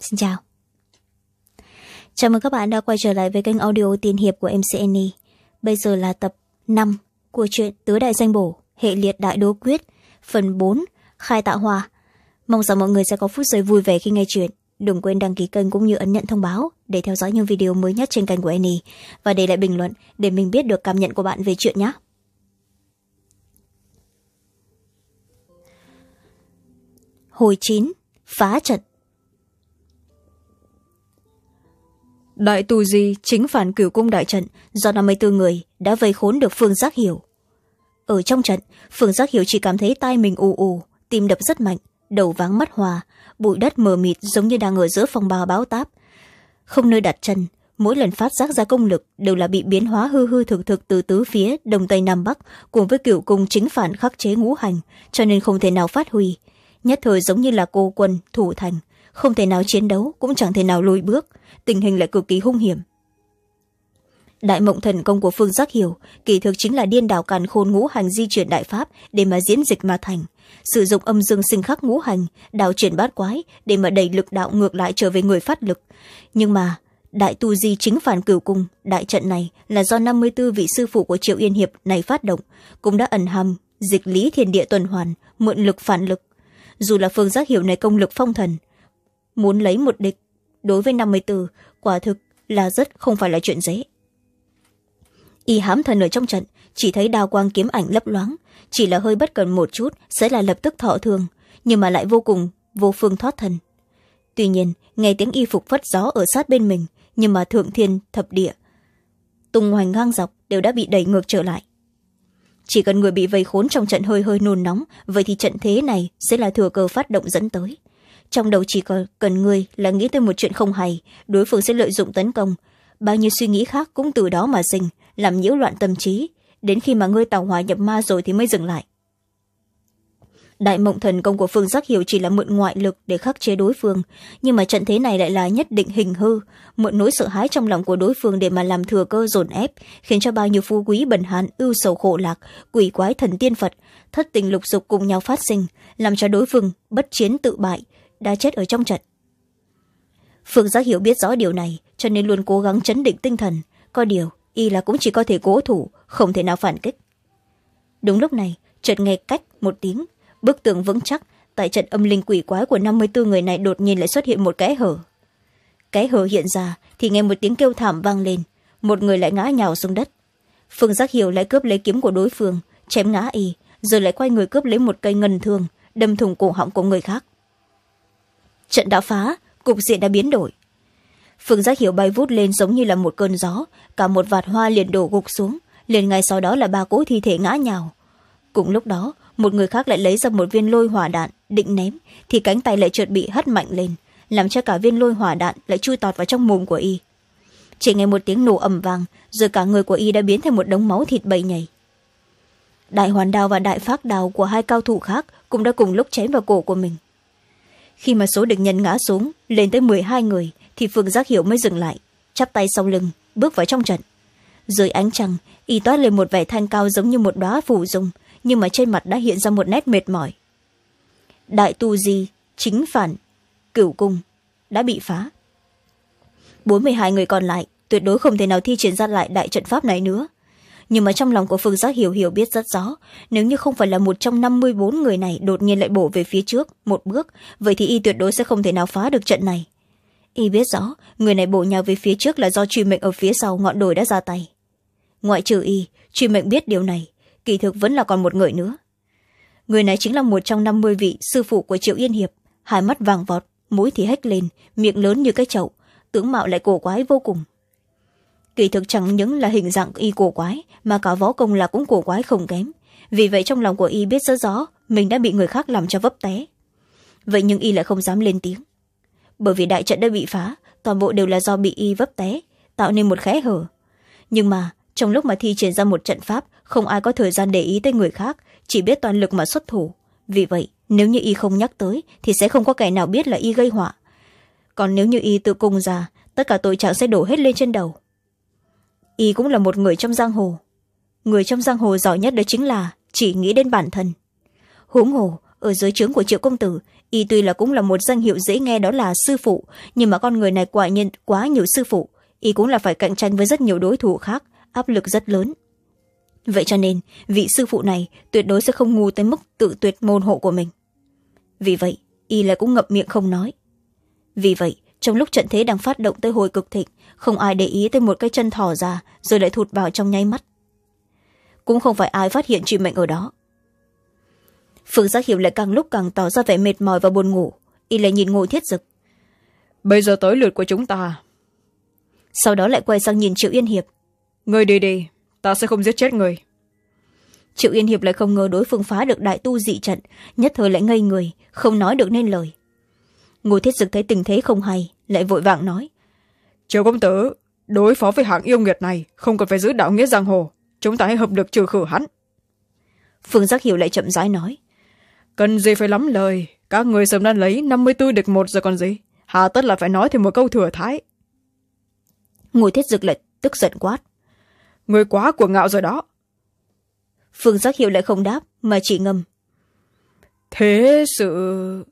xin chào. Chào mừng các bạn đã quay trở lại với kênh audio tiên hiệp của mcn bây giờ là tập năm của truyện tứ đại danh bổ, hệ liệt đại đố quyết, phần bốn, khai tạo hòa. Mong rằng mọi người sẽ có phút giây vui vẻ khi nghe chuyện. Đừng quên đăng ký kênh cũng như ấn nhận thông báo để theo dõi những video mới nhất trên kênh của Annie và để lại bình luận để mình biết được cảm nhận của bạn về chuyện nhé. Hồi chín, phá trận. Đại tu di chính phản cửu cung đại trận, do năm mươi bốn người đã vây khốn được phương giác hiểu. Ở trong trận, phương giác hiểu chỉ cảm thấy tai mình ù ù, tim đập rất mạnh, đầu váng mắt hòa, bụi đất mờ mịt giống như đang ở giữa phòng bào báo táp. Không nơi đặt chân, mỗi lần phát giác ra công lực đều là bị biến hóa hư hư thực thực từ tứ phía, đông tây nam bắc, cùng với cửu cung chính phản khắc chế ngũ hành, cho nên không thể nào phát huy. Nhất thời giống như là cô quân thủ thành, không thể nào chiến đấu, cũng chẳng thể nào lùi bước tình hình lại cực kỳ hung hiểm. Đại mộng thần công của phương giác hiểu, kỳ thực chính là điên đảo càn khôn ngũ hành di chuyển đại pháp để mà diễn dịch mà thành. Sử dụng âm dương sinh khắc ngũ hành, đảo chuyển bát quái để mà đẩy lực đạo ngược lại trở về người phát lực. Nhưng mà, đại tu di chính phản cửu cung, đại trận này là do năm mươi b ố vị sư phụ của triệu yên hiệp này phát động, cũng đã ẩn hàm dịch lý thiên địa tuần hoàn, mượn lực phản lực. Dù là phương giác hiểu này công lực phong thần, muốn lấy một địch đối với năm mươi b ố quả thực là rất không phải là chuyện dễ. Y hám thần ở trong trận, chỉ thấy đao quang kiếm ảnh lấp loáng, chỉ là hơi bất cần một chút sẽ là lập tức thọ thường, nhưng mà lại vô cùng, vô phương thoát thân. Tuy nhiên, nghe tiếng y phục phất gió ở sát bên mình, nhưng mà thượng thiên thập địa, tung hoành ngang dọc đều đã bị đẩy ngược trở lại. Chỉ cần người bị vây khốn trong trận hơi hơi nôn nóng, vậy thì trận thế này sẽ là thừa cơ phát động dẫn tới trong đầu chỉ cần người là nghĩ tới một chuyện không hay, đối phương sẽ lợi dụng tấn công. Bao nhiêu suy nghĩ khác cũng từ đó mà sinh, làm nhiễu loạn tâm trí. Đến khi mà ngươi tàu hỏa nhập ma rồi thì mới dừng lại. Đại mộng thần công của phương giác hiểu chỉ là mượn ngoại lực để khắc chế đối phương, nhưng mà trận thế này lại là nhất định hình hư, mượn nỗi sợ hãi trong lòng của đối phương để mà làm thừa cơ dồn ép, khiến cho bao nhiêu phú quý, bần hàn, ưu sầu khổ lạc, quỷ quái thần tiên phật, thất tình lục dục cùng nhau phát sinh, làm cho đối phương bất chiến tự bại đã chết ở trong trận. Phương giác hiểu biết rõ điều này, cho nên luôn cố gắng chấn định tinh thần. Có điều, y là cũng chỉ có thể cố thủ, không thể nào phản kích. Đúng lúc này, chợt nghe cách một tiếng. Bức tường vững chắc, tại trận âm linh quỷ quái của năm mươi bốn người này đột nhiên lại xuất hiện một cái hở. Cái hở hiện ra thì nghe một tiếng kêu thảm vang lên. Một người lại ngã nhào xuống đất. Phương giác hiểu lại cướp lấy kiếm của đối phương, chém ngã y, rồi lại quay người cướp lấy một cây ngân thương, đâm thủng cổ họng của người khác trận đã phá, cục diện đã biến đổi. Phương giác hiểu bay vút lên giống như là một cơn gió, cả một vạt hoa liền đổ gục xuống, liền ngay sau đó là ba cỗ thi thể ngã nhào. Cùng lúc đó, một người khác lại lấy ra một viên lôi hỏa đạn, định ném, thì cánh tay lại trượt bị hất mạnh lên, làm cho cả viên lôi hỏa đạn lại chui tọt vào trong mồm của y. Chỉ nghe một tiếng nổ ầm vang, rồi cả người của y đã biến thành một đống máu thịt bầy nhảy. Đại hoàn đào và đại phác đào của hai cao thủ khác cũng đã cùng lúc chém vào cổ của mình khi mà số địch nhân ngã xuống, lên tới m hai người, thì phương giác hiệu mới dừng lại, chắp tay sau lưng, bước vào trong trận. Dưới ánh trăng, y toát lên một vẻ thanh cao giống như một đoá phủ dung nhưng mà trên mặt đã hiện ra một nét mệt mỏi. Đại tu di, chính phản, cửu cung, đã bị phá. Bốn mươi hai người còn lại, tuyệt đối không thể nào thi triển ra lại đại trận pháp này nữa nhưng mà trong lòng của phương giác hiểu hiểu biết rất rõ, nếu như không phải là một trong năm mươi bốn người này đột nhiên lại bổ về phía trước một bước, vậy thì y tuyệt đối sẽ không thể nào phá được trận này. Y biết rõ, người này bổ nhào về phía trước là do truy mệnh ở phía sau ngọn đồi đã ra tay. Ngoại trừ y, truy mệnh biết điều này, kỳ thực vẫn là còn một người nữa. Người này chính là một trong năm mươi vị sư phụ của triệu yên hiệp. Hai mắt vàng vọt, mũi thì hách lên, miệng lớn như cái chậu, tướng mạo lại cổ quái vô cùng kỳ thực chẳng những là hình dạng y cổ quái, mà cả võ công là cũng cổ quái không kém. Vì vậy trong lòng của y biết rất rõ, mình đã bị người khác làm cho vấp té. Vậy nhưng y lại không dám lên tiếng. Bởi vì đại trận đã bị phá, toàn bộ đều là do bị y vấp té, tạo nên một khẽ hở. Nhưng mà, trong lúc mà thi triển ra một trận pháp, không ai có thời gian để ý tới người khác, chỉ biết toàn lực mà xuất thủ. Vì vậy, nếu như y không nhắc tới, thì sẽ không có kẻ nào biết là y gây họa. Còn nếu như y tự cung ra, tất cả tội trạng sẽ đổ hết lên trên đầu y cũng là một người trong giang hồ. Người trong giang hồ giỏi nhất đó chính là chỉ nghĩ đến bản thân. Huống hồ, ở dưới trướng của triệu công tử, y tuy là cũng là một danh hiệu dễ nghe đó là sư phụ, nhưng mà con người này quả nhiên quá nhiều sư phụ. Y cũng là phải cạnh tranh với rất nhiều đối thủ khác, áp lực rất lớn. Vậy cho nên, vị sư phụ này tuyệt đối sẽ không ngu tới mức tự tuyệt môn hộ của mình. Vì vậy, y lại cũng ngậm miệng không nói. Vì vậy trong lúc trận thế đang phát động tới hồi cực thịnh không ai để ý tới một cái chân thỏ ra rồi lại thụt vào trong nháy mắt. Cũng không phải ai phát hiện chị mệnh ở đó. Phương giác hiểu lại càng lúc càng tỏ ra vẻ mệt mỏi và buồn ngủ. Y lại nhìn ngồi thiết dực. Bây giờ tới lượt của chúng ta. Sau đó lại quay sang nhìn triệu yên hiệp. Người đi đi ta sẽ không giết chết người triệu yên hiệp lại không ngờ đối phương phá được đại tu dị trận nhất thời lại ngây người không nói được nên lời. Ngô thiết dực thấy tình thế không hay lại vội vàng nói. Triều công tử đối phó với hạng yêu nghiệt này không cần phải giữ đạo nghĩa giang hồ. Chúng ta hãy hợp lực trừ khử hắn. Phương giác hiểu lại chậm rãi nói. Cần gì phải lắm lời. Các người sớm đã lấy năm mươi tư địch một rồi còn gì. Hà tất là phải nói thêm một câu thừa thái. Ngồi thiết dực lại tức giận quát. Người quá cuồng ngạo rồi đó. Phương giác hiệu lại không đáp mà chỉ ngầm. Thế sự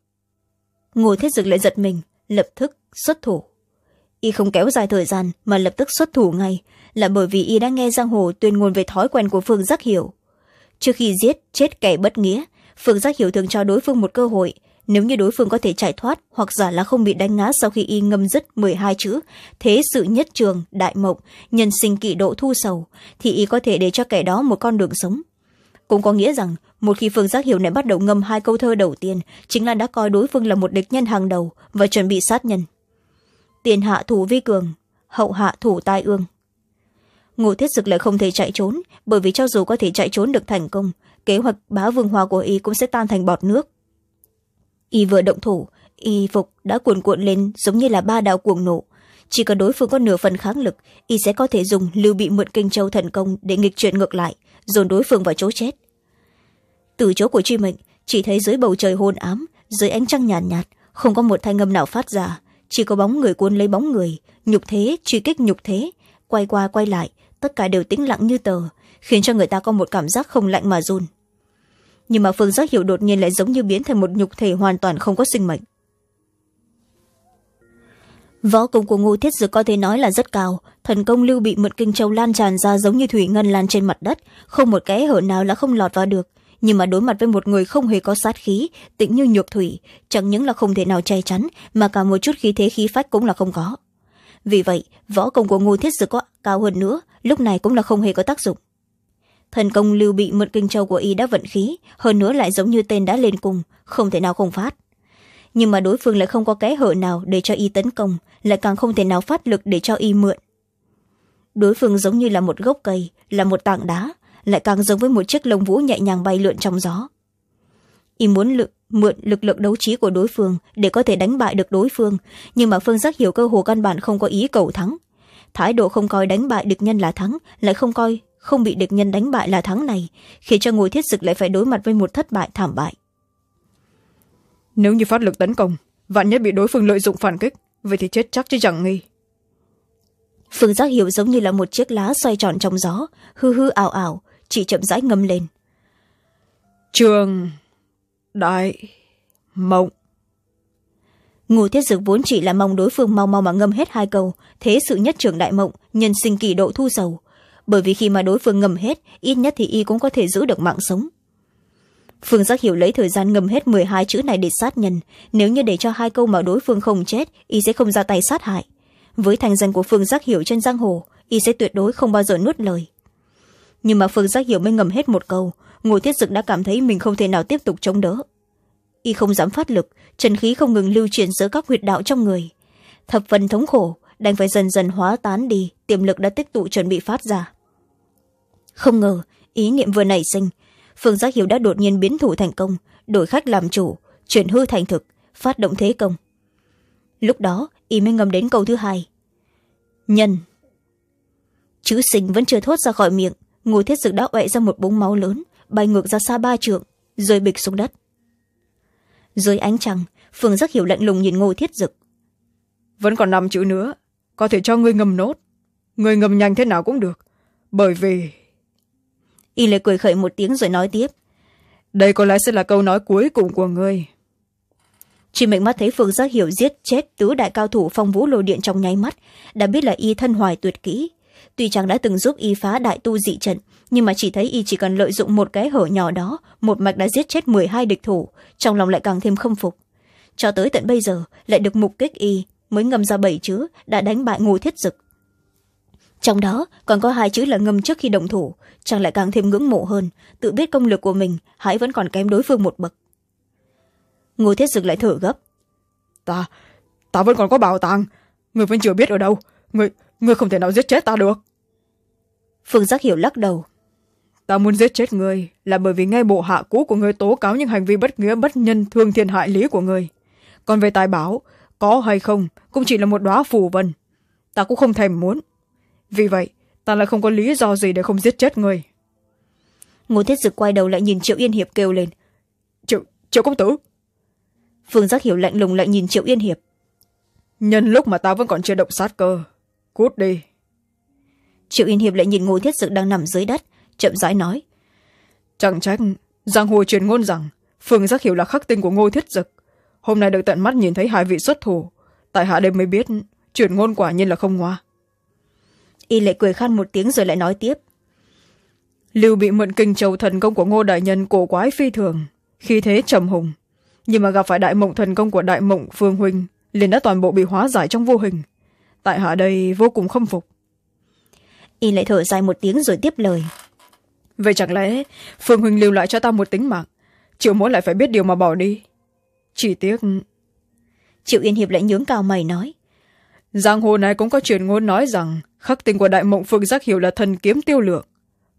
ngồi thiết dực lại giật mình lập tức xuất thủ. Y không kéo dài thời gian mà lập tức xuất thủ ngay, là bởi vì y đã nghe giang hồ tuyên ngôn về thói quen của phương giác hiểu. Trước khi giết, chết kẻ bất nghĩa, phương giác hiểu thường cho đối phương một cơ hội. Nếu như đối phương có thể chạy thoát hoặc giả là không bị đánh ngã sau khi y ngâm dứt m hai chữ, thế sự nhất trường, đại mộng, nhân sinh kỵ độ thu sầu, thì y có thể để cho kẻ đó một con đường sống. Cũng có nghĩa rằng, một khi phương giác hiểu này bắt đầu ngâm hai câu thơ đầu tiên, chính là đã coi đối phương là một địch nhân hàng đầu và chuẩn bị sát nhân tiền hạ thủ vi cường hậu hạ thủ tai ương. Ngô thiết dực lại không thể chạy trốn bởi vì cho dù có thể chạy trốn được thành công kế hoạch bá vương hoa của y cũng sẽ tan thành bọt nước. Y vừa động thủ y phục đã cuồn cuộn lên giống như là ba đạo cuồng nổ. Chỉ cần đối phương có nửa phần kháng lực y sẽ có thể dùng lưu bị mượn kinh châu thần công để nghịch chuyển ngược lại dồn đối phương vào chỗ chết. Từ chỗ của truy mệnh chỉ thấy dưới bầu trời hôn ám dưới ánh trăng nhàn nhạt, nhạt không có một thanh âm nào phát ra chỉ có bóng người cuốn lấy bóng người. Nhục thế, truy kích nhục thế. Quay qua, quay lại, tất cả đều tĩnh lặng như tờ, khiến cho người ta có một cảm giác không lạnh mà run. Nhưng mà phương giác hiểu đột nhiên lại giống như biến thành một nhục thể hoàn toàn không có sinh mệnh. Võ công của ngô thiết dực có thể nói là rất cao. Thần công lưu bị mượn kinh châu lan tràn ra giống như thủy ngân lan trên mặt đất. Không một kẽ hở nào là không lọt vào được nhưng mà đối mặt với một người không hề có sát khí, tĩnh như nhược thủy, chẳng những là không thể nào che chắn, mà cả một chút khí thế khí phách cũng là không có. Vì vậy, võ công của ngô thiết dực có cao hơn nữa, lúc này cũng là không hề có tác dụng. Thần công lưu bị mượn kinh châu của y đã vận khí, hơn nữa lại giống như tên đã lên cùng, không thể nào không phát. Nhưng mà đối phương lại không có kẽ hở nào để cho y tấn công, lại càng không thể nào phát lực để cho y mượn. Đối phương giống như là một gốc cây, là một tảng đá lại càng giống với một chiếc lông vũ nhẹ nhàng bay lượn trong gió. Y muốn lực, mượn lực lượng đấu trí của đối phương để có thể đánh bại được đối phương nhưng mà phương giác hiểu cơ hồ căn bản không có ý cầu thắng. Thái độ không coi đánh bại địch nhân là thắng lại không coi không bị địch nhân đánh bại là thắng này khiến cho ngồi thiết dực lại phải đối mặt với một thất bại thảm bại. Nếu như phát lực tấn công vạn nhất bị đối phương lợi dụng phản kích vậy thì chết chắc chứ chẳng nghi. Phương giác hiểu giống như là một chiếc lá xoay tròn trong gió hư hư ảo ảo chỉ chậm rãi ngâm lên. Trường đại mộng. Ngô thiết dực vốn chỉ là mong đối phương mau mau mà ngâm hết hai câu, thế sự nhất trường đại mộng, nhân sinh kỳ độ thu sầu. Bởi vì khi mà đối phương ngâm hết, ít nhất thì y cũng có thể giữ được mạng sống. Phương giác hiểu lấy thời gian ngâm hết m hai chữ này để sát nhân. Nếu như để cho hai câu mà đối phương không chết, y sẽ không ra tay sát hại. Với thành danh của phương giác hiểu trên giang hồ, y sẽ tuyệt đối không bao giờ nuốt lời nhưng mà phương giác hiểu mới ngầm hết một câu. Ngồi thiết dực đã cảm thấy mình không thể nào tiếp tục chống đỡ. Y không dám phát lực trần khí không ngừng lưu chuyển giữa các huyệt đạo trong người. Thập phần thống khổ, đành phải dần dần hóa tán đi, tiềm lực đã tích tụ chuẩn bị phát ra. Không ngờ, ý niệm vừa nảy sinh, phương giác hiểu đã đột nhiên biến thủ thành công, đổi khách làm chủ, chuyển hư thành thực, phát động thế công. Lúc đó, y mới ngầm đến câu thứ hai. Nhân. Chữ sinh vẫn chưa thốt ra khỏi miệng ngồi thiết dực đã oẹ ra một búng máu lớn bay ngược ra xa ba trượng rơi bịch xuống đất. Dưới ánh trăng phương giác hiểu lạnh lùng nhìn ngô thiết dực. Vẫn còn năm chữ nữa có thể cho ngươi ngầm nốt. Người ngầm nhanh thế nào cũng được bởi vì y lại cười khẩy một tiếng rồi nói tiếp. Đây có lẽ sẽ là câu nói cuối cùng của ngươi. Chỉ mệnh mắt thấy phương giác hiểu giết chết tứ đại cao thủ phong vũ lôi điện trong nháy mắt đã biết là y thân hoài tuyệt kỹ tuy chàng đã từng giúp y phá đại tu dị trận, nhưng mà chỉ thấy y chỉ cần lợi dụng một cái hở nhỏ đó, một mạch đã giết chết m hai địch thủ, trong lòng lại càng thêm khâm phục. Cho tới tận bây giờ, lại được mục kích y, mới ngâm ra bảy chữ, đã đánh bại ngô thiết dực. Trong đó, còn có hai chữ là ngâm trước khi đồng thủ chàng lại càng thêm ngưỡng mộ hơn, tự biết công lực của mình, hãy vẫn còn kém đối phương một bậc. Ngô thiết dực lại thở gấp. Ta ta vẫn còn có bảo tàng, người vẫn chưa biết ở đâu, người người không thể nào giết chết ta được. Phương giác hiểu lắc đầu. Ta muốn giết chết người là bởi vì ngay bộ hạ cũ của người tố cáo những hành vi bất nghĩa bất nhân thương thiên hại lý của người còn về tài bảo có hay không cũng chỉ là một đoá phù vân. Ta cũng không thèm muốn. Vì vậy ta lại không có lý do gì để không giết chết người ngô thiết dực quay đầu lại nhìn triệu yên hiệp kêu lên. Triệu triệu công tử. Phương giác hiểu lạnh lùng lại nhìn triệu yên hiệp. Nhân lúc mà ta vẫn còn chưa động sát cơ cút đi. Triệu yên hiệp lại nhìn ngô thiết dực đang nằm dưới đất chậm rãi nói. Chẳng trách giang hồ truyền ngôn rằng phương giác hiểu là khắc tinh của ngô thiết dực. Hôm nay được tận mắt nhìn thấy hai vị xuất thủ. Tại hạ đêm mới biết truyền ngôn quả nhiên là không ngoa. Y lại cười khan một tiếng rồi lại nói tiếp. Lưu bị mượn kinh châu thần công của ngô đại nhân cổ quái phi thường khi thế trầm hùng. Nhưng mà gặp phải đại mộng thần công của đại mộng phương huynh liền đã toàn bộ bị hóa giải trong vô hình tại hạ đây vô cùng khâm phục. Y lại thở dài một tiếng rồi tiếp lời. Vậy chẳng lẽ phương huynh lưu lại cho ta một tính mạng? Triệu mỗ lại phải biết điều mà bỏ đi. Chỉ tiếc triệu yên hiệp lại nhướng cao mày nói. Giang hồ này cũng có truyền ngôn nói rằng khắc tinh của đại mộng phương giác hiểu là thần kiếm tiêu lượng.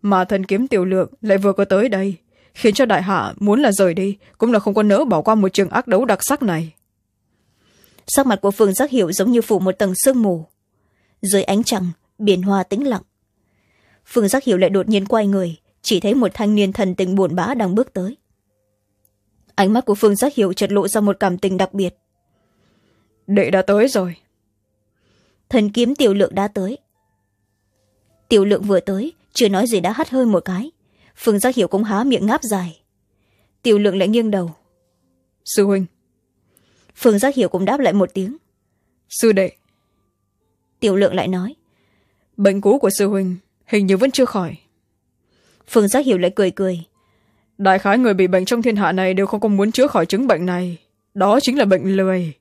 Mà thần kiếm tiêu lượng lại vừa có tới đây khiến cho đại hạ muốn là rời đi cũng là không có nỡ bỏ qua một trường ác đấu đặc sắc này sắc mặt của phương giác hiểu giống như phủ một tầng sương mù. Dưới ánh trăng biển hoa tĩnh lặng. Phương giác hiểu lại đột nhiên quay người chỉ thấy một thanh niên thần tình buồn bã đang bước tới. Ánh mắt của phương giác hiểu chợt lộ ra một cảm tình đặc biệt. Đệ đã tới rồi. Thần kiếm tiểu lượng đã tới. Tiểu lượng vừa tới chưa nói gì đã hắt hơi một cái. Phương giác hiểu cũng há miệng ngáp dài. Tiểu lượng lại nghiêng đầu. Sư huynh phương giác hiểu cũng đáp lại một tiếng. Sư đệ. Tiểu lượng lại nói. Bệnh cũ của sư huynh hình như vẫn chưa khỏi. Phương giác hiểu lại cười cười. Đại khái người bị bệnh trong thiên hạ này đều không có muốn chữa khỏi chứng bệnh này. Đó chính là bệnh lười.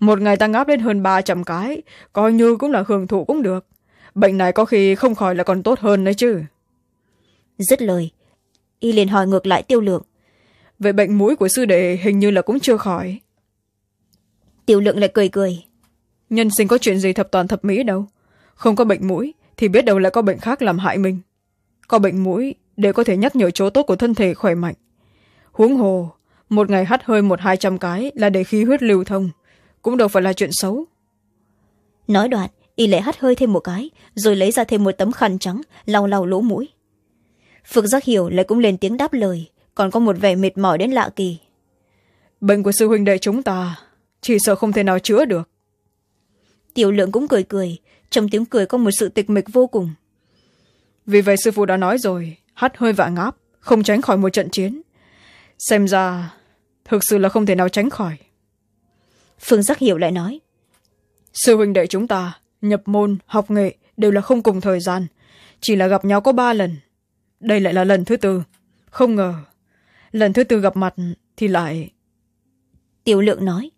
Một ngày ta ngáp lên hơn ba trăm cái coi như cũng là hưởng thụ cũng được. Bệnh này có khi không khỏi là còn tốt hơn đấy chứ. Dứt lời y liền hỏi ngược lại tiêu lượng. Vậy bệnh mũi của sư đệ hình như là cũng chưa khỏi tiêu lượng lại cười cười. Nhân sinh có chuyện gì thập toàn thập mỹ đâu. Không có bệnh mũi thì biết đâu lại có bệnh khác làm hại mình. Có bệnh mũi để có thể nhắc nhở chỗ tốt của thân thể khỏe mạnh. Huống hồ một ngày hắt hơi một hai trăm cái là để khí huyết lưu thông. Cũng đâu phải là chuyện xấu. Nói đoạn y lại hắt hơi thêm một cái rồi lấy ra thêm một tấm khăn trắng lau lau lỗ mũi. Phượng giác hiểu lại cũng lên tiếng đáp lời còn có một vẻ mệt mỏi đến lạ kỳ. Bệnh của sư huynh đệ chúng ta chỉ sợ không thể nào chữa được. Tiểu lượng cũng cười cười trong tiếng cười có một sự tịch mịch vô cùng. Vì vậy sư phụ đã nói rồi hắt hơi vạ ngáp không tránh khỏi một trận chiến. Xem ra thực sự là không thể nào tránh khỏi. Phương giác hiểu lại nói sư huynh đệ chúng ta nhập môn học nghệ đều là không cùng thời gian. Chỉ là gặp nhau có ba lần. Đây lại là lần thứ tư. Không ngờ lần thứ tư gặp mặt thì lại tiểu lượng nói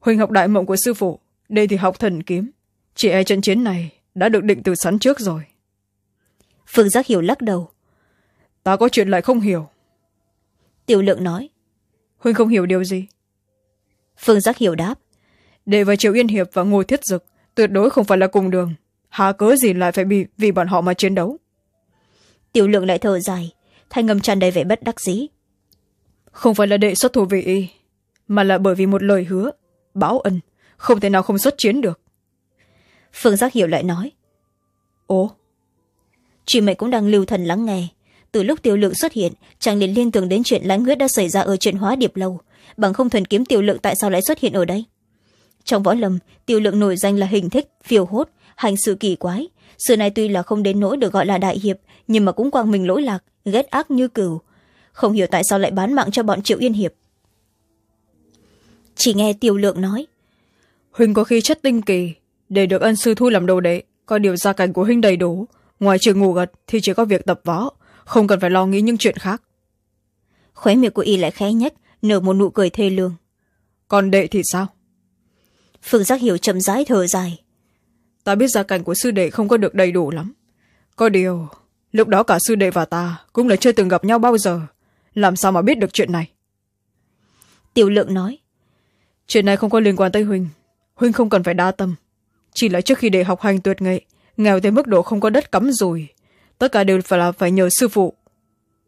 huynh học đại mộng của sư phụ đây thì học thần kiếm. Chỉ e trận chiến này đã được định từ sẵn trước rồi. Phương giác hiểu lắc đầu. Ta có chuyện lại không hiểu. Tiểu lượng nói. Huynh không hiểu điều gì. Phương giác hiểu đáp. Để và triệu yên hiệp và ngô thiết dực tuyệt đối không phải là cùng đường. Hà cớ gì lại phải bị vì bọn họ mà chiến đấu? Tiểu lượng lại thở dài. Thanh ngầm tràn đầy vẻ bất đắc dĩ. Không phải là đệ xuất thủ vì y mà là bởi vì một lời hứa báo ân. Không thể nào không xuất chiến được. Phương giác hiểu lại nói. Ồ. Chị mày cũng đang lưu thần lắng nghe. Từ lúc tiểu lượng xuất hiện chàng liền liên tưởng đến chuyện lãnh huyết đã xảy ra ở chuyện hóa điệp lâu. Bằng không thần kiếm tiểu lượng tại sao lại xuất hiện ở đây? Trong võ lâm tiểu lượng nổi danh là hình thích phiêu hốt hành sự kỳ quái. Sự này tuy là không đến nỗi được gọi là đại hiệp nhưng mà cũng quang mình lỗi lạc ghét ác như cừu. Không hiểu tại sao lại bán mạng cho bọn triệu yên hiệp chỉ nghe tiểu lượng nói. Huynh có khí chất tinh kỳ để được ân sư thu làm đồ đệ coi điều gia cảnh của huynh đầy đủ. Ngoài trường ngủ gật thì chỉ có việc tập võ không cần phải lo nghĩ những chuyện khác. Khóe miệng của y lại khẽ nhếch nở một nụ cười thê lương. Còn đệ thì sao? Phương giác hiểu chậm rãi thở dài. Ta biết gia cảnh của sư đệ không có được đầy đủ lắm. Có điều lúc đó cả sư đệ và ta cũng là chưa từng gặp nhau bao giờ. Làm sao mà biết được chuyện này? Tiểu lượng nói chuyện này không có liên quan tới huynh huynh không cần phải đa tâm. Chỉ là trước khi để học hành tuyệt nghệ nghèo tới mức độ không có đất cắm rồi tất cả đều phải là phải nhờ sư phụ.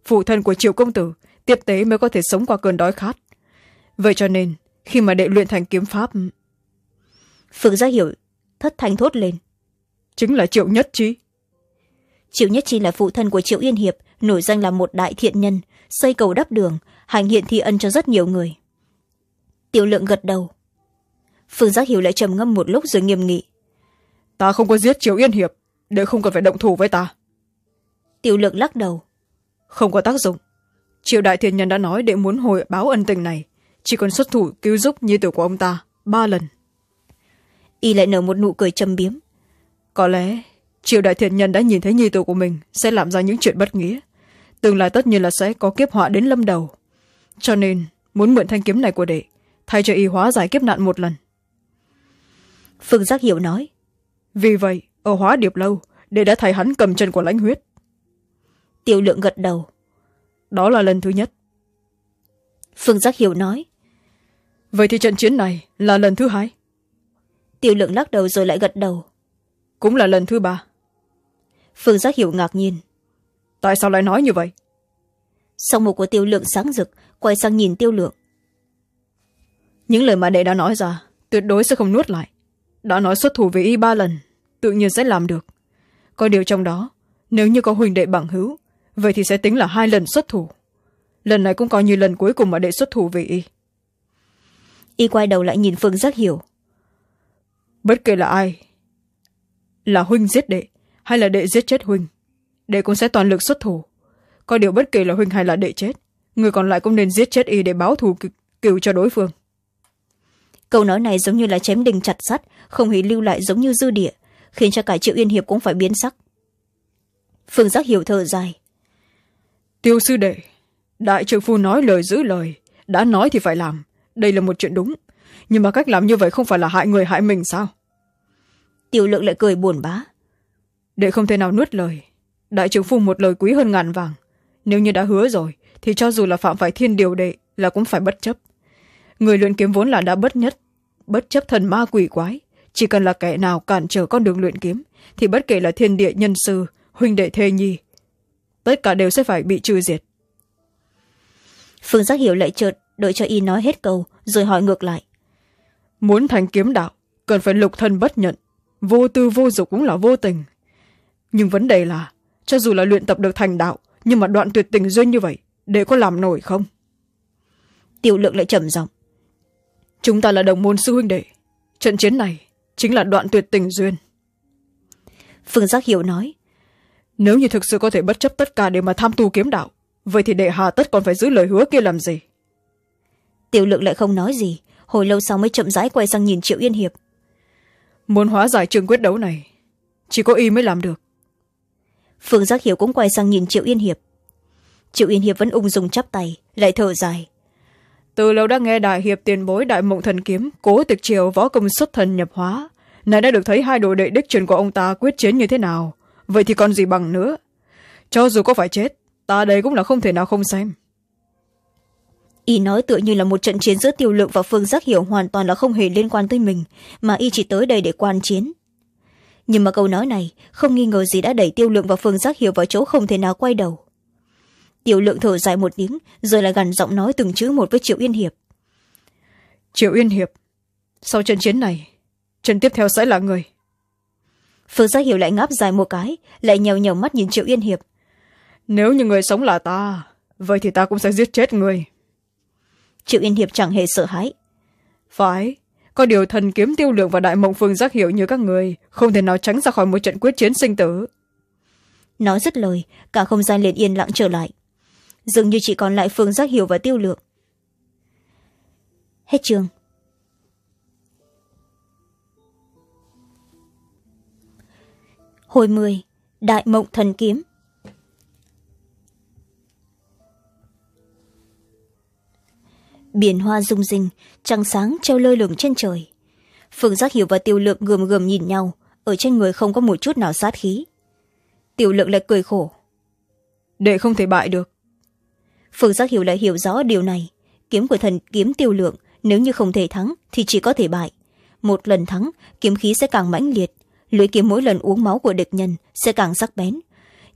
Phụ thân của triệu công tử tiếp tế mới có thể sống qua cơn đói khát. Vậy cho nên khi mà đệ luyện thành kiếm pháp phương giác hiểu thất thanh thốt lên. chính là triệu nhất trí triệu nhất trí là phụ thân của triệu yên hiệp nổi danh là một đại thiện nhân xây cầu đắp đường hành hiện thi ân cho rất nhiều người tiểu lượng gật đầu. Phương giác hiểu lại trầm ngâm một lúc rồi nghiêm nghị. Ta không có giết triệu yên hiệp để không cần phải động thủ với ta. Tiểu lượng lắc đầu. Không có tác dụng. Triệu đại thiện nhân đã nói để muốn hồi báo ân tình này. Chỉ còn xuất thủ cứu giúp nhi tử của ông ta ba lần. Y lại nở một nụ cười châm biếm. Có lẽ triệu đại thiện nhân đã nhìn thấy nhi tử của mình sẽ làm ra những chuyện bất nghĩa. Tương lai tất nhiên là sẽ có kiếp họa đến lâm đầu. Cho nên muốn mượn thanh kiếm này của đệ thay cho y hóa giải kiếp nạn một lần. Phương giác hiểu nói. Vì vậy ở hóa điệp lâu đệ đã thay hắn cầm chân của lãnh huyết. Tiểu lượng gật đầu. Đó là lần thứ nhất. Phương giác hiểu nói. Vậy thì trận chiến này là lần thứ hai. Tiểu lượng lắc đầu rồi lại gật đầu. Cũng là lần thứ ba. Phương giác hiểu ngạc nhiên. Tại sao lại nói như vậy? Song mục của tiêu lượng sáng rực quay sang nhìn tiêu lượng những lời mà đệ đã nói ra tuyệt đối sẽ không nuốt lại. Đã nói xuất thủ với y ba lần tự nhiên sẽ làm được. Có điều trong đó nếu như có huỳnh đệ bằng hữu vậy thì sẽ tính là hai lần xuất thủ. Lần này cũng coi như lần cuối cùng mà đệ xuất thủ vì y. Y quay đầu lại nhìn phương giác hiểu. Bất kể là ai là huynh giết đệ hay là đệ giết chết huynh đệ cũng sẽ toàn lực xuất thủ. Có điều bất kể là huynh hay là đệ chết người còn lại cũng nên giết chết y để báo thù cựu cho đối phương câu nói này giống như là chém đinh chặt sắt không hề lưu lại giống như dư địa khiến cho cả triệu yên hiệp cũng phải biến sắc. Phương giác hiểu thở dài. Tiêu sư đệ đại trưởng phu nói lời giữ lời đã nói thì phải làm đây là một chuyện đúng. Nhưng mà cách làm như vậy không phải là hại người hại mình sao? Tiểu lượng lại cười buồn bã. Đệ không thể nào nuốt lời đại trưởng phu một lời quý hơn ngàn vàng. Nếu như đã hứa rồi thì cho dù là phạm phải thiên điều đệ là cũng phải bất chấp người luyện kiếm vốn là đã bất nhất bất chấp thần ma quỷ quái. Chỉ cần là kẻ nào cản trở con đường luyện kiếm thì bất kể là thiên địa nhân sư huynh đệ thê nhi tất cả đều sẽ phải bị trừ diệt. Phương giác hiểu lại chợt đợi cho y nói hết câu rồi hỏi ngược lại. Muốn thành kiếm đạo cần phải lục thân bất nhận. Vô tư vô dục cũng là vô tình. Nhưng vấn đề là cho dù là luyện tập được thành đạo nhưng mà đoạn tuyệt tình duyên như vậy để có làm nổi không? Tiểu lượng lại trầm giọng chúng ta là đồng môn sư huynh đệ. Trận chiến này chính là đoạn tuyệt tình duyên. Phương giác hiểu nói nếu như thực sự có thể bất chấp tất cả để mà tham tu kiếm đạo vậy thì đệ hà tất còn phải giữ lời hứa kia làm gì? Tiểu lượng lại không nói gì hồi lâu sau mới chậm rãi quay sang nhìn triệu yên hiệp. Muốn hóa giải trường quyết đấu này chỉ có y mới làm được. Phương giác hiểu cũng quay sang nhìn triệu yên hiệp. Triệu yên hiệp vẫn ung dung chắp tay lại thở dài từ lâu đã nghe đại hiệp tiền bối đại mộng thần kiếm cố tịch triều võ công xuất thần nhập hóa. Nay đã được thấy hai đồ đệ đích truyền của ông ta quyết chiến như thế nào. Vậy thì còn gì bằng nữa? Cho dù có phải chết, ta đây cũng là không thể nào không xem. Y nói tựa như là một trận chiến giữa tiêu lượng và phương giác hiểu hoàn toàn là không hề liên quan tới mình, mà y chỉ tới đây để quan chiến. Nhưng mà câu nói này không nghi ngờ gì đã đẩy tiêu lượng và phương giác hiểu vào chỗ không thể nào quay đầu tiêu lượng thở dài một tiếng rồi lại gằn giọng nói từng chữ một với triệu yên hiệp. Triệu yên hiệp sau trận chiến này trận tiếp theo sẽ là người. Phương giác hiểu lại ngáp dài một cái lại nhèo nhèo mắt nhìn triệu yên hiệp. Nếu như người sống là ta vậy thì ta cũng sẽ giết chết người. Triệu yên hiệp chẳng hề sợ hãi. Phải có điều thần kiếm tiêu lượng và đại mộng phương giác hiểu như các người không thể nào tránh ra khỏi một trận quyết chiến sinh tử. Nói dứt lời cả không gian liền yên lặng trở lại dường như chỉ còn lại phương giác hiểu và tiêu lượng. Hết trường hồi mười, đại mộng thần kiếm. Biển hoa rung rinh, trăng sáng treo lơ lửng trên trời. Phương giác hiểu và tiêu lượng gườm gườm nhìn nhau, ở trên người không có một chút nào sát khí. Tiểu lượng lại cười khổ. Để không thể bại được phương giác hiểu lại hiểu rõ điều này. Kiếm của thần, kiếm tiêu lượng, nếu như không thể thắng, thì chỉ có thể bại. Một lần thắng, kiếm khí sẽ càng mãnh liệt. Lưỡi kiếm mỗi lần uống máu của địch nhân sẽ càng sắc bén.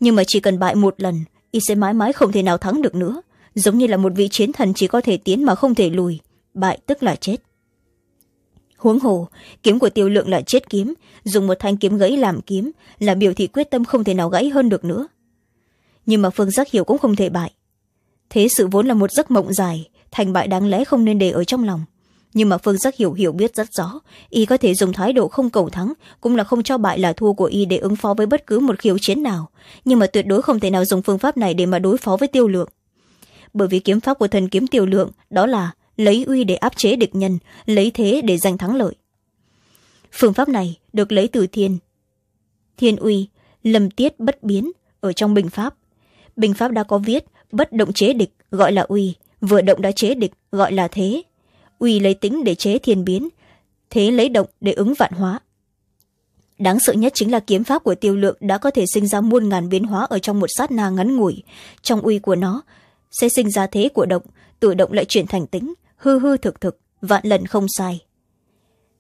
Nhưng mà chỉ cần bại một lần, y sẽ mãi mãi không thể nào thắng được nữa. Giống như là một vị chiến thần chỉ có thể tiến mà không thể lùi. Bại tức là chết. Huống hồ, kiếm của tiêu lượng là chết kiếm. Dùng một thanh kiếm gãy làm kiếm là biểu thị quyết tâm không thể nào gãy hơn được nữa. Nhưng mà phương giác hiểu cũng không thể bại thế sự vốn là một giấc mộng dài, thành bại đáng lẽ không nên để ở trong lòng. Nhưng mà phương giác hiểu hiểu biết rất rõ, y có thể dùng thái độ không cầu thắng, cũng là không cho bại là thua của y để ứng phó với bất cứ một khiêu chiến nào. Nhưng mà tuyệt đối không thể nào dùng phương pháp này để mà đối phó với tiêu lượng. Bởi vì kiếm pháp của thần kiếm tiêu lượng, đó là lấy uy để áp chế địch nhân, lấy thế để giành thắng lợi. Phương pháp này được lấy từ thiên. Thiên uy, lâm tiết bất biến, ở trong bình pháp. Bình pháp đã có viết bất động chế địch, gọi là uy, vừa động đã chế địch, gọi là thế. Uy lấy tính để chế thiên biến, thế lấy động để ứng vạn hóa. Đáng sợ nhất chính là kiếm pháp của tiêu lượng đã có thể sinh ra muôn ngàn biến hóa ở trong một sát na ngắn ngủi. Trong uy của nó, sẽ sinh ra thế của động, tự động lại chuyển thành tính, hư hư thực thực, vạn lần không sai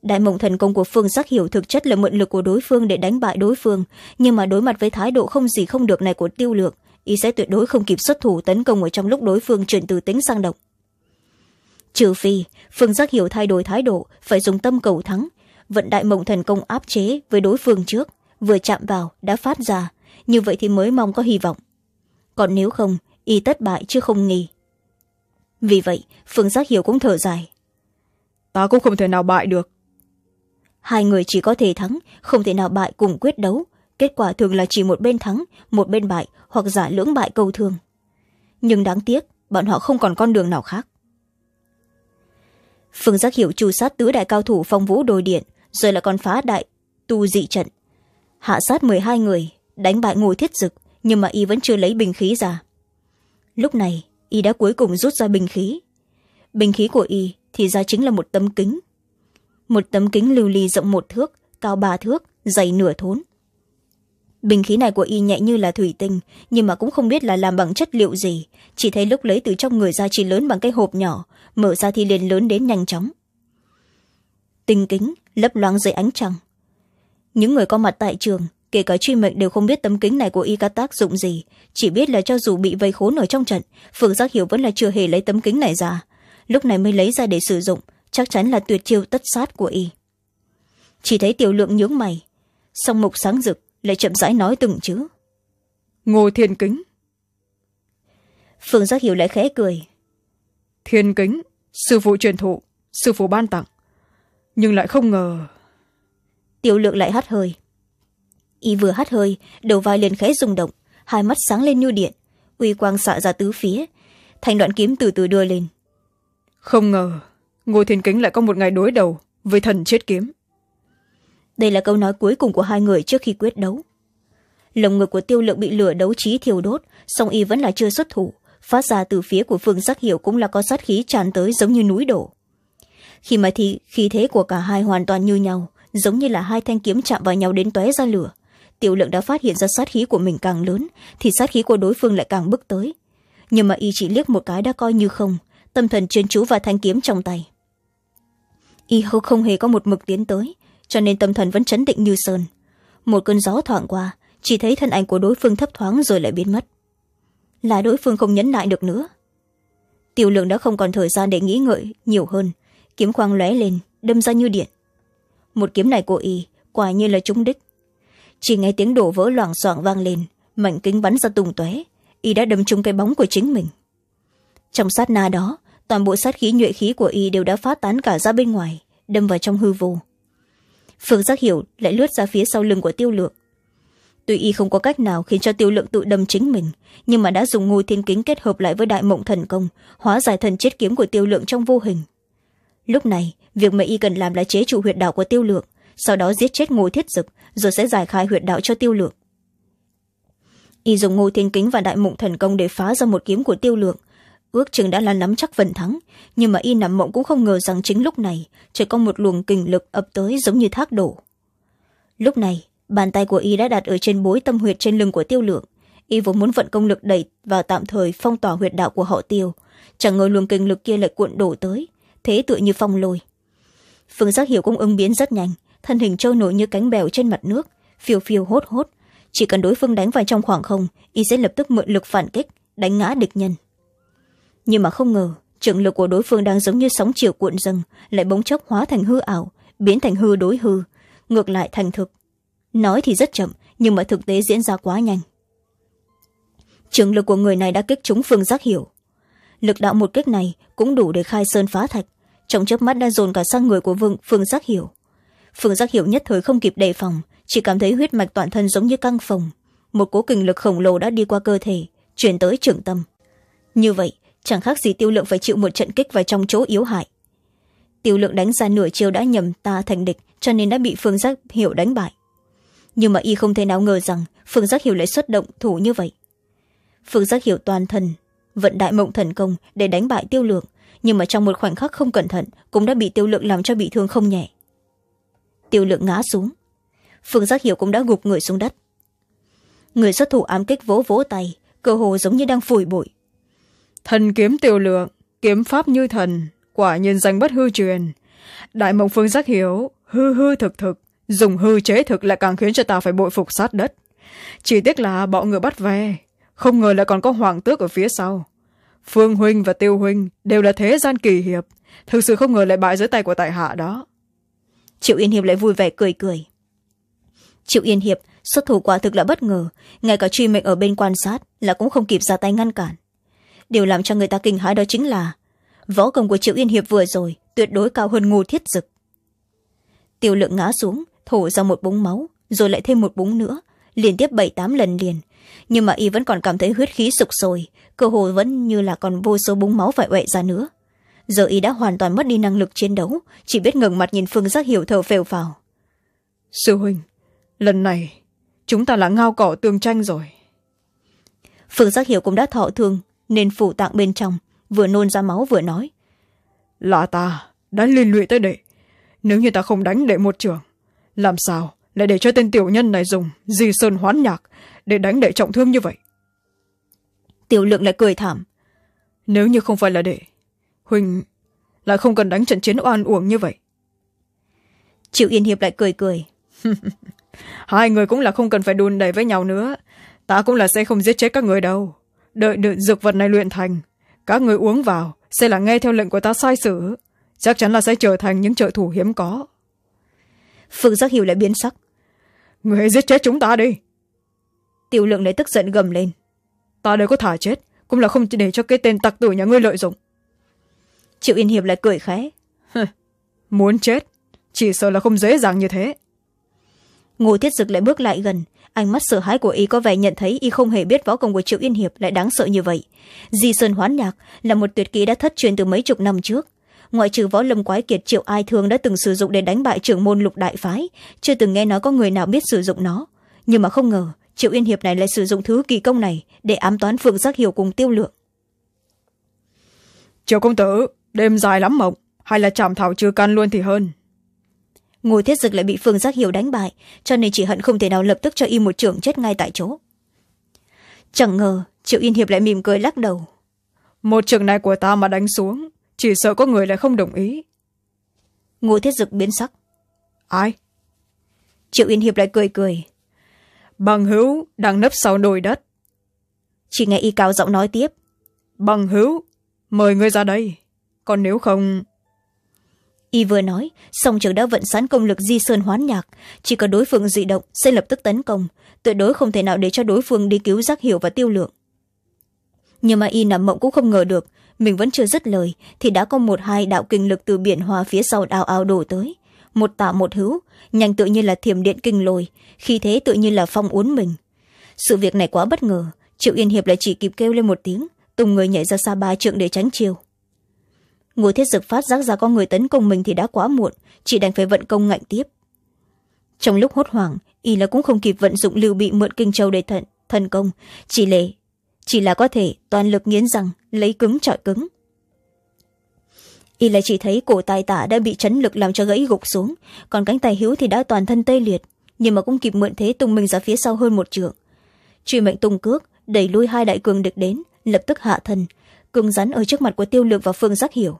đại mộng thần công của phương giác hiểu thực chất là mượn lực của đối phương để đánh bại đối phương. Nhưng mà đối mặt với thái độ không gì không được này của tiêu lượng y sẽ tuyệt đối không kịp xuất thủ tấn công ở trong lúc đối phương chuyển từ tính sang động trừ phi, phương giác hiểu thay đổi thái độ, phải dùng tâm cầu thắng. Vận đại mộng thần công áp chế với đối phương trước, vừa chạm vào, đã phát ra. Như vậy thì mới mong có hy vọng. Còn nếu không, y tất bại chứ không nghi. Vì vậy, phương giác hiểu cũng thở dài. Ta cũng không thể nào bại được hai người chỉ có thể thắng, không thể nào bại cùng quyết đấu. Kết quả thường là chỉ một bên thắng, một bên bại, hoặc giả lưỡng bại câu thương. Nhưng đáng tiếc, bọn họ không còn con đường nào khác. Phương giác hiểu trù sát tứ đại cao thủ phong vũ đồi điện, rồi lại còn phá đại tu dị trận. Hạ sát m hai người, đánh bại ngô thiết dực, nhưng mà y vẫn chưa lấy bình khí ra. Lúc này, y đã cuối cùng rút ra bình khí. Bình khí của y thì ra chính là một tấm kính một tấm kính lưu ly rộng một thước, cao ba thước, dày nửa thốn. Bình khí này của y nhẹ như là thủy tinh, nhưng mà cũng không biết là làm bằng chất liệu gì. Chỉ thấy lúc lấy từ trong người ra chỉ lớn bằng cái hộp nhỏ, mở ra thì liền lớn đến nhanh chóng. Tinh kính lấp loáng dưới ánh trăng. Những người có mặt tại trường, kể cả truy mệnh đều không biết tấm kính này của y có tác dụng gì. Chỉ biết là cho dù bị vây khốn ở trong trận phượng giác hiểu vẫn là chưa hề lấy tấm kính này ra. Lúc này mới lấy ra để sử dụng chắc chắn là tuyệt chiêu tất sát của y. Chỉ thấy tiểu lượng nhướng mày song mục sáng rực lại chậm rãi nói từng chữ. Ngô thiên kính. Phương giác hiểu lại khẽ cười. Thiên kính sư phụ truyền thụ sư phụ ban tặng. Nhưng lại không ngờ. Tiểu lượng lại hắt hơi. Y vừa hắt hơi đầu vai liền khẽ rung động hai mắt sáng lên như điện uy quang xạ ra tứ phía thành đoạn kiếm từ từ đưa lên. Không ngờ ngô thiên kính lại có một ngày đối đầu với thần chết kiếm. Đây là câu nói cuối cùng của hai người trước khi quyết đấu. Lồng ngực của tiêu lượng bị lửa đấu trí thiêu đốt, song y vẫn là chưa xuất thủ. Phát ra từ phía của phương giác hiểu cũng là có sát khí tràn tới giống như núi đổ. Khi mà thì, khí thế của cả hai hoàn toàn như nhau, giống như là hai thanh kiếm chạm vào nhau đến tóe ra lửa. Tiểu lượng đã phát hiện ra sát khí của mình càng lớn, thì sát khí của đối phương lại càng bước tới. Nhưng mà y chỉ liếc một cái đã coi như không, tâm thần chuyên chú vào thanh kiếm trong tay y không hề có một mực tiến tới, cho nên tâm thần vẫn chấn định như sơn. Một cơn gió thoảng qua, chỉ thấy thân ảnh của đối phương thấp thoáng rồi lại biến mất. Là đối phương không nhấn lại được nữa. Tiểu lượng đã không còn thời gian để nghĩ ngợi nhiều hơn, kiếm khoang lóe lên, đâm ra như điện. Một kiếm này của y, quả như là trúng đích. Chỉ nghe tiếng đổ vỡ loảng xoảng vang lên, mảnh kính bắn ra tùng tóe, y đã đâm trúng cái bóng của chính mình. Trong sát na đó toàn bộ sát khí nhuệ khí của y đều đã phát tán cả ra bên ngoài, đâm vào trong hư vô. Phương giác hiểu lại lướt ra phía sau lưng của tiêu lượng. Tuy y không có cách nào khiến cho tiêu lượng tự đâm chính mình, nhưng mà đã dùng ngôi thiên kính kết hợp lại với đại mộng thần công, hóa giải thần chết kiếm của tiêu lượng trong vô hình. Lúc này, việc mà y cần làm là chế trụ huyệt đạo của tiêu lượng, sau đó giết chết ngô thiết dực, rồi sẽ giải khai huyệt đạo cho tiêu lượng. Y dùng ngô thiên kính và đại mộng thần công để phá ra một kiếm của tiêu lượng ước chừng đã là nắm chắc phần thắng, nhưng mà y nằm mộng cũng không ngờ rằng chính lúc này, chỉ có một luồng kình lực ập tới giống như thác đổ. Lúc này, bàn tay của y đã đặt ở trên bối tâm huyệt trên lưng của tiêu lượng. Y vốn muốn vận công lực đẩy vào tạm thời phong tỏa huyệt đạo của họ tiêu. Chẳng ngờ luồng kình lực kia lại cuộn đổ tới, thế tựa như phong lôi. Phương giác hiểu cũng ứng biến rất nhanh, thân hình trôi nổi như cánh bèo trên mặt nước, phiêu phiêu hốt hốt. Chỉ cần đối phương đánh vào trong khoảng không, y sẽ lập tức mượn lực phản kích, đánh ngã địch nhân nhưng mà không ngờ, trường lực của đối phương đang giống như sóng chiều cuộn dâng, lại bỗng chốc hóa thành hư ảo, biến thành hư đối hư, ngược lại thành thực. Nói thì rất chậm, nhưng mà thực tế diễn ra quá nhanh. Trường lực của người này đã kích trúng phương giác hiểu. Lực đạo một kích này cũng đủ để khai sơn phá thạch, trong chớp mắt đã dồn cả sang người của vương, phương giác hiểu. Phương giác hiểu nhất thời không kịp đề phòng, chỉ cảm thấy huyết mạch toàn thân giống như căng phòng một cố kình lực khổng lồ đã đi qua cơ thể, chuyển tới trưởng tâm. Như vậy chẳng khác gì tiêu lượng phải chịu một trận kích vào trong chỗ yếu hại. Tiêu lượng đánh ra nửa chiều đã nhầm ta thành địch, cho nên đã bị phương giác hiểu đánh bại. Nhưng mà y không thể nào ngờ rằng phương giác hiểu lại xuất động thủ như vậy. Phương giác hiểu toàn thân vận đại mộng thần công để đánh bại tiêu lượng, nhưng mà trong một khoảnh khắc không cẩn thận cũng đã bị tiêu lượng làm cho bị thương không nhẹ. Tiêu lượng ngã xuống. Phương giác hiểu cũng đã gục người xuống đất. Người xuất thủ ám kích vỗ vỗ tay, cơ hồ giống như đang phủi bụi thần kiếm tiêu lượng, kiếm pháp như thần, quả nhiên danh bất hư truyền. Đại mộng phương giác hiếu hư hư thực thực, dùng hư chế thực lại càng khiến cho ta phải bội phục sát đất. Chỉ tiếc là bọn người bắt ve không ngờ lại còn có hoàng tước ở phía sau. Phương huynh và tiêu huynh đều là thế gian kỳ hiệp, thực sự không ngờ lại bại dưới tay của tại hạ đó. Triệu yên hiệp lại vui vẻ cười cười. Triệu yên hiệp, xuất thủ quả thực là bất ngờ, ngay cả truy mệnh ở bên quan sát là cũng không kịp ra tay ngăn cản điều làm cho người ta kinh hãi đó chính là võ công của triệu yên hiệp vừa rồi tuyệt đối cao hơn ngô thiết dực. Tiêu lượng ngã xuống thổ ra một búng máu rồi lại thêm một búng nữa liên tiếp bảy tám lần liền. Nhưng mà y vẫn còn cảm thấy huyết khí sục sôi cơ hồ vẫn như là còn vô số búng máu phải uệ ra nữa. Giờ y đã hoàn toàn mất đi năng lực chiến đấu chỉ biết ngừng mặt nhìn phương giác hiểu thở phều phào. Sư huynh lần này chúng ta là ngao cỏ tương tranh rồi. Phương giác hiểu cũng đã thọ thương nên phủ tạng bên trong vừa nôn ra máu vừa nói. Là ta đã liên lụy tới đệ nếu như ta không đánh đệ một trường làm sao lại để cho tên tiểu nhân này dùng di sơn hoán nhạc để đánh đệ trọng thương như vậy? Tiểu lượng lại cười thảm. Nếu như không phải là đệ huỳnh lại không cần đánh trận chiến oan uổng như vậy. Triệu yên hiệp lại cười cười. hai người cũng là không cần phải đùn đẩy với nhau nữa. Ta cũng là sẽ không giết chết các người đâu đợi đợi dược vật này luyện thành. Các người uống vào sẽ là nghe theo lệnh của ta sai sử chắc chắn là sẽ trở thành những trợ thủ hiếm có. Phương giác hiểu lại biến sắc. Người hãy giết chết chúng ta đi. Tiểu lượng lại tức giận gầm lên. Ta đều có thả chết cũng là không để cho cái tên tặc tử nhà ngươi lợi dụng. Triệu yên hiệp lại cười khẽ. Muốn chết chỉ sợ là không dễ dàng như thế. Ngô thiết dực lại bước lại gần ánh mắt sợ hãi của y có vẻ nhận thấy y không hề biết võ công của triệu yên hiệp lại đáng sợ như vậy. Di sơn hoán nhạc là một tuyệt kỹ đã thất truyền từ mấy chục năm trước. Ngoại trừ võ lâm quái kiệt triệu ai thương đã từng sử dụng để đánh bại trưởng môn lục đại phái, chưa từng nghe nói có người nào biết sử dụng nó. Nhưng mà không ngờ, triệu yên hiệp này lại sử dụng thứ kỳ công này để ám toán phượng giác hiểu cùng tiêu lượng. Triệu công tử, đêm dài lắm mộng, hay là chạm thảo chưa căn luôn thì hơn ngồi thiết dực lại bị phương giác hiểu đánh bại cho nên chỉ hận không thể nào lập tức cho y một trưởng chết ngay tại chỗ. Chẳng ngờ triệu yên hiệp lại mỉm cười lắc đầu. Một trường này của ta mà đánh xuống chỉ sợ có người lại không đồng ý. Ngô thiết dực biến sắc. Ai? Triệu yên hiệp lại cười cười. Bằng hữu đang nấp sau đồi đất. Chỉ nghe y cao giọng nói tiếp. Bằng hữu mời ngươi ra đây. Còn nếu không y vừa nói, song trường đã vận sẵn công lực di sơn hoán nhạc. Chỉ cần đối phương dị động, sẽ lập tức tấn công. Tuyệt đối không thể nào để cho đối phương đi cứu giác hiểu và tiêu lượng. Nhưng mà y nằm mộng cũng không ngờ được, mình vẫn chưa dứt lời, thì đã có một hai đạo kinh lực từ biển hòa phía sau đào ao đổ tới. Một tả một hữu, nhanh tự như là thiểm điện kinh lồi khi thế tự như là phong uốn mình. Sự việc này quá bất ngờ, triệu yên hiệp lại chỉ kịp kêu lên một tiếng tùng người nhảy ra xa ba trượng để tránh chiều ngô thiết dực phát giác ra có người tấn công mình thì đã quá muộn chỉ đành phải vận công ngạnh tiếp. Trong lúc hốt hoảng y là cũng không kịp vận dụng lưu bị mượn kinh châu để thận thần công. Chỉ lệ chỉ là có thể toàn lực nghiến răng lấy cứng trọi cứng. Y là chỉ thấy cổ tài tả đã bị chấn lực làm cho gãy gục xuống còn cánh tay hiếu thì đã toàn thân tê liệt nhưng mà cũng kịp mượn thế tung mình ra phía sau hơn một trượng. Truy mệnh tung cước đẩy lui hai đại cường địch đến lập tức hạ thần, cường rắn ở trước mặt của tiêu lược và phương giác hiểu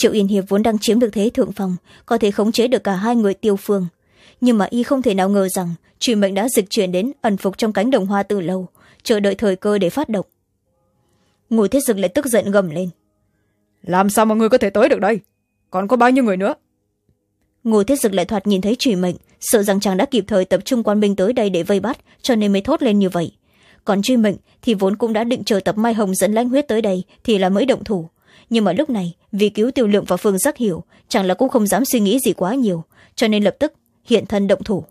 triệu yên hiệp vốn đang chiếm được thế thượng phòng có thể khống chế được cả hai người tiêu phương. Nhưng mà y không thể nào ngờ rằng truy mệnh đã dịch chuyển đến ẩn phục trong cánh đồng hoa từ lâu chờ đợi thời cơ để phát động. Ngồi thiết dực lại tức giận gầm lên. Làm sao mà người có thể tới được đây? Còn có bao nhiêu người nữa? Ngô thiết dực lại thoạt nhìn thấy truy mệnh sợ rằng chàng đã kịp thời tập trung quan binh tới đây để vây bắt cho nên mới thốt lên như vậy. Còn truy mệnh thì vốn cũng đã định chờ tập mai hồng dẫn lãnh huyết tới đây thì là mới động thủ nhưng mà lúc này vì cứu tiêu lượng và phương giác hiểu chẳng là cũng không dám suy nghĩ gì quá nhiều cho nên lập tức hiện thân động thủ.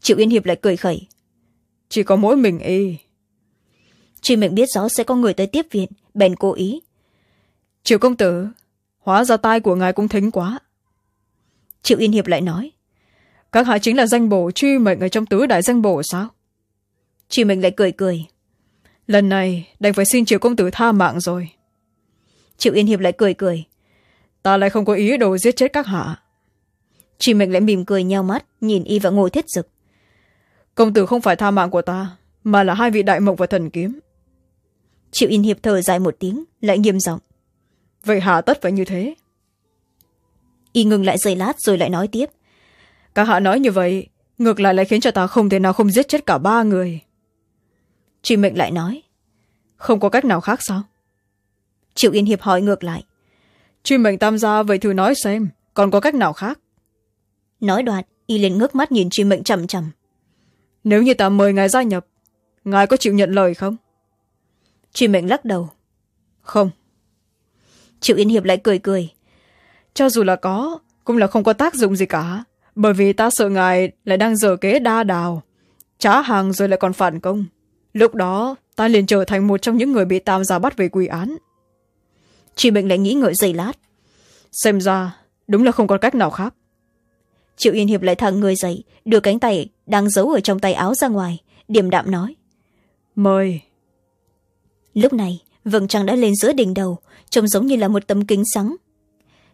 Triệu yên hiệp lại cười khẩy. Chỉ có mỗi mình y. Truy mệnh biết rõ sẽ có người tới tiếp viện bèn cố ý. Triệu công tử hóa ra tai của ngài cũng thính quá. Triệu yên hiệp lại nói. Các hạ chính là danh bổ truy mệnh ở trong tứ đại danh bổ sao? Truy mệnh lại cười cười. Lần này đành phải xin triệu công tử tha mạng rồi triệu yên hiệp lại cười cười. Ta lại không có ý đồ giết chết các hạ. Truy mệnh lại mỉm cười nheo mắt nhìn y và ngồi thiết dực. Công tử không phải tha mạng của ta mà là hai vị đại mộc và thần kiếm. Triệu yên hiệp thở dài một tiếng lại nghiêm giọng. Vậy hạ tất phải như thế. Y ngừng lại giây lát rồi lại nói tiếp. Các hạ nói như vậy ngược lại lại khiến cho ta không thể nào không giết chết cả ba người. Truy mệnh lại nói. Không có cách nào khác sao triệu yên hiệp hỏi ngược lại. Truy mệnh tam gia vậy thử nói xem còn có cách nào khác? Nói đoạn y liền ngước mắt nhìn truy mệnh chằm chằm. Nếu như ta mời ngài gia nhập ngài có chịu nhận lời không? Truy mệnh lắc đầu. Không. Triệu yên hiệp lại cười cười. Cho dù là có cũng là không có tác dụng gì cả bởi vì ta sợ ngài lại đang dở kế đa đào trá hàng rồi lại còn phản công. Lúc đó ta liền trở thành một trong những người bị tam gia bắt về quy án chị mệnh lại nghĩ ngợi giây lát. Xem ra, đúng là không có cách nào khác. Triệu yên hiệp lại thẳng người dậy, đưa cánh tay đang giấu ở trong tay áo ra ngoài, điềm đạm nói. Mời. Lúc này, vầng trăng đã lên giữa đỉnh đầu, trông giống như là một tấm kính sáng.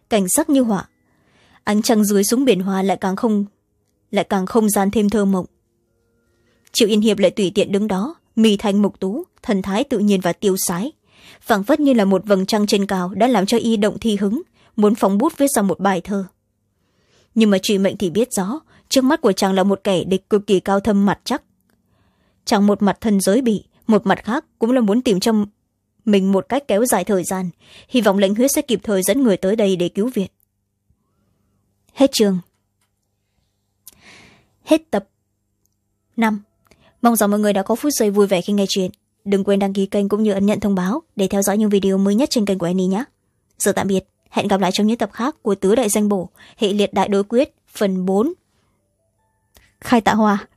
Cảnh sắc như họa. Ánh trăng dưới xuống biển hoa lại càng không, lại càng không gian thêm thơ mộng. Triệu yên hiệp lại tùy tiện đứng đó, mì thanh mục tú, thần thái tự nhiên và tiêu sái phảng phất như là một vầng trăng trên cao đã làm cho y động thi hứng, muốn phóng bút viết ra một bài thơ. Nhưng mà truy mệnh thì biết rõ, trước mắt của chàng là một kẻ địch cực kỳ cao thâm mặt chắc. Chàng một mặt thân giới bị, một mặt khác cũng là muốn tìm cho mình một cách kéo dài thời gian. Hy vọng lãnh huyết sẽ kịp thời dẫn người tới đây để cứu viện. Hết chương. Hết tập năm. Mong rằng mọi người đã có phút giây vui vẻ khi nghe chuyện đừng quên đăng ký kênh cũng như ấn nhận thông báo để theo dõi những video mới nhất trên kênh của Annie nhé. Giờ tạm biệt. Hẹn gặp lại trong những tập khác của tứ đại danh bổ, hệ liệt đại đối quyết, phần bốn. Khai tạ hoa.